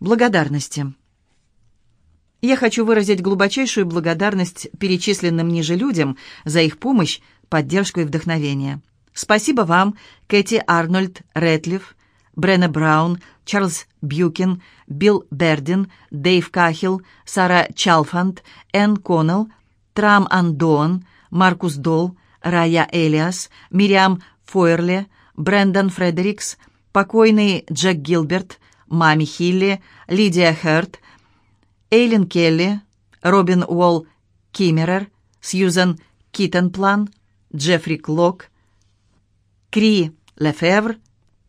Благодарности. Я хочу выразить глубочайшую благодарность перечисленным ниже людям за их помощь, поддержку и вдохновение. Спасибо вам, Кэти Арнольд Рэтлиф, Бренна Браун, Чарльз Бьюкин, Билл Бердин, Дэйв Кахил, Сара Чалфанд, Энн Коннелл, Трам Андоан, Маркус Дол, Рая Элиас, Мириам Фойерле, Брэндон Фредерикс, покойный Джек Гилберт, Мами Хилли, Лидия Херт, Эйлин Келли, Робин Уолл Киммерер, Сьюзен Киттенплан, Джеффри Клок, Кри Лефевр,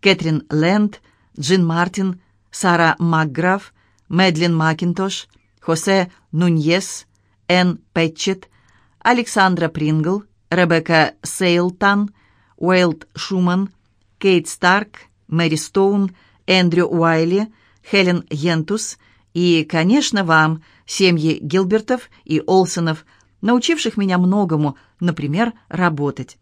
Кэтрин Лэнд, Джин Мартин, Сара Макграф, Мэдлин Макинтош, Хосе Нуньес, Энн Пэтчет, Александра Прингл, Ребекка Сейлтан, Уэйлд Шуман, Кейт Старк, Мэри Стоун, Эндрю Уайли, Хелен Йентус и, конечно, вам, семьи Гилбертов и Олсонов, научивших меня многому, например, работать.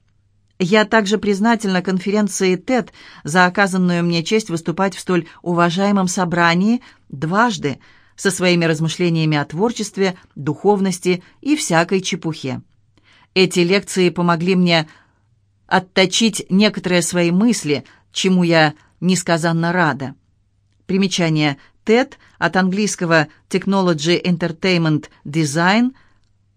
Я также признательна конференции ТЭД за оказанную мне честь выступать в столь уважаемом собрании дважды со своими размышлениями о творчестве, духовности и всякой чепухе. Эти лекции помогли мне отточить некоторые свои мысли, чему я несказанно рада. Примечание TED от английского Technology Entertainment Design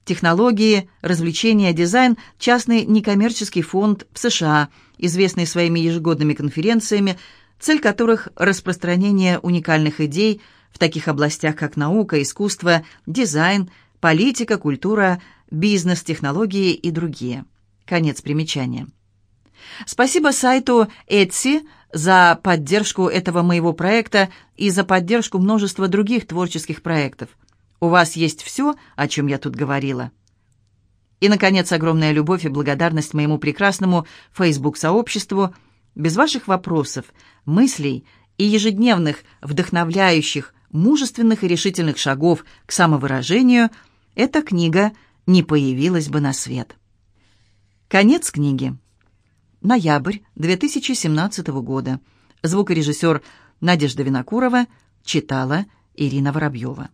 Технологии, развлечения, дизайн – частный некоммерческий фонд в США, известный своими ежегодными конференциями, цель которых – распространение уникальных идей в таких областях, как наука, искусство, дизайн, политика, культура, бизнес, технологии и другие. Конец примечания. Спасибо сайту Etsy за поддержку этого моего проекта и за поддержку множества других творческих проектов. У вас есть все, о чем я тут говорила. И, наконец, огромная любовь и благодарность моему прекрасному Facebook-сообществу. Без ваших вопросов, мыслей и ежедневных, вдохновляющих, мужественных и решительных шагов к самовыражению эта книга не появилась бы на свет. Конец книги. Ноябрь 2017 года. Звукорежиссер Надежда Винокурова читала Ирина Воробьева.